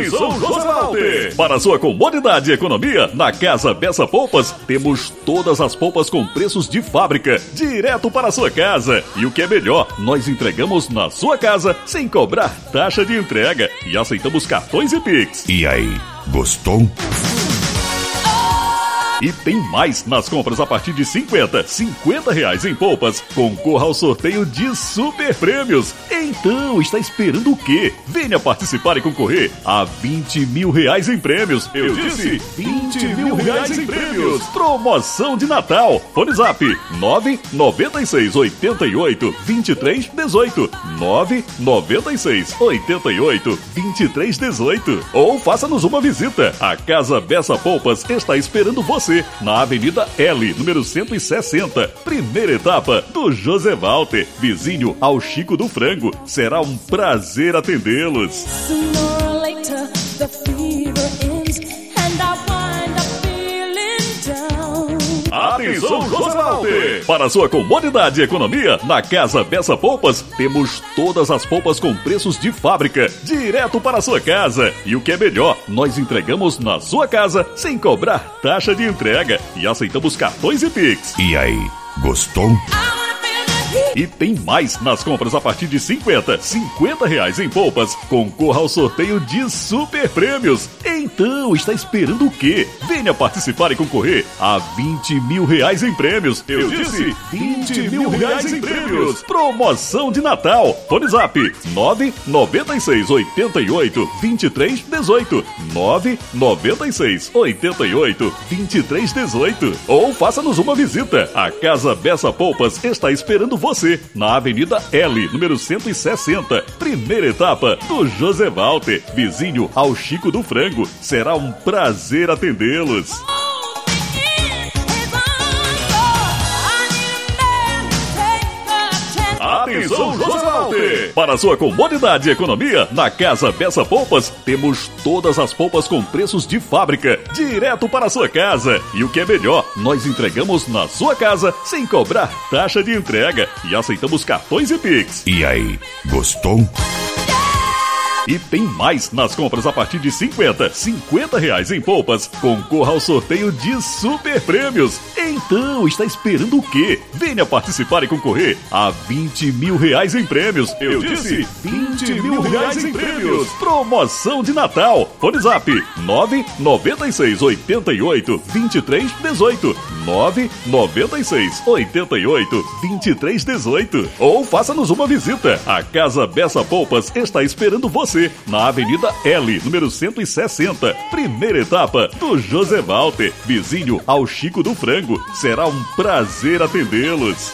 José Walter. Para sua comodidade e economia, na Casa Beça Poupas, temos todas as polpas com preços de fábrica, direto para sua casa. E o que é melhor, nós entregamos na sua casa, sem cobrar taxa de entrega. E aceitamos cartões e Pix. E aí, gostou? E tem mais nas compras a partir de 50, 50 reais em polpas. Concorra ao sorteio de super prêmios. Então, está esperando o quê? Venha participar e concorrer a 20 mil reais em prêmios. Eu disse 20 mil reais em prêmios. Promoção de Natal. Fone Zap 996 88 23 18. 996 88 23 18. Ou faça-nos uma visita. A Casa Bessa Poupas está esperando você na Avenida L, número 160, primeira etapa do José Walter, vizinho ao Chico do Frango. Será um prazer atendê-los. Atenção, José Walter! Para sua comodidade e economia, na Casa Beça Poupas, temos todas as polpas com preços de fábrica, direto para a sua casa. E o que é melhor, nós entregamos na sua casa, sem cobrar taxa de entrega. E aceitamos cartões e Pix. E aí, gostou? E tem mais nas compras a partir de 50, 50 reais em polpas. Concorra ao sorteio de super prêmios. Então, está esperando o quê? Venha participar e concorrer a 20 mil reais em prêmios. Eu, disse 20 mil reais em prêmios. Promoção de Natal. Fone Zap 996 88 23 18. 996 88 23 18. Ou faça-nos uma visita. A Casa Bessa Poupas está esperando você na Avenida L, número 160, primeira etapa do José Walter, vizinho ao Chico do Frango. Será um prazer atendê-los. Para sua comodidade e economia, na Casa Peça Poupas, temos todas as polpas com preços de fábrica, direto para a sua casa. E o que é melhor, nós entregamos na sua casa, sem cobrar taxa de entrega. E aceitamos cartões e Pix. E aí, gostou? E tem mais nas compras a partir de 50, 50 reais em polpas. Concorra ao sorteio de super prêmios. Então, está esperando o quê? Venha participar e concorrer a 20 mil reais em prêmios. Eu, Eu disse 20 mil reais em prêmios. Promoção de Natal. Fone Zap 996 88 23 18. 996 88 23 18. Ou faça-nos uma visita. A Casa Bessa Poupas está esperando você na Avenida L, número 160, primeira etapa do José Walter, vizinho ao Chico do Frango. Será um prazer atendê-los.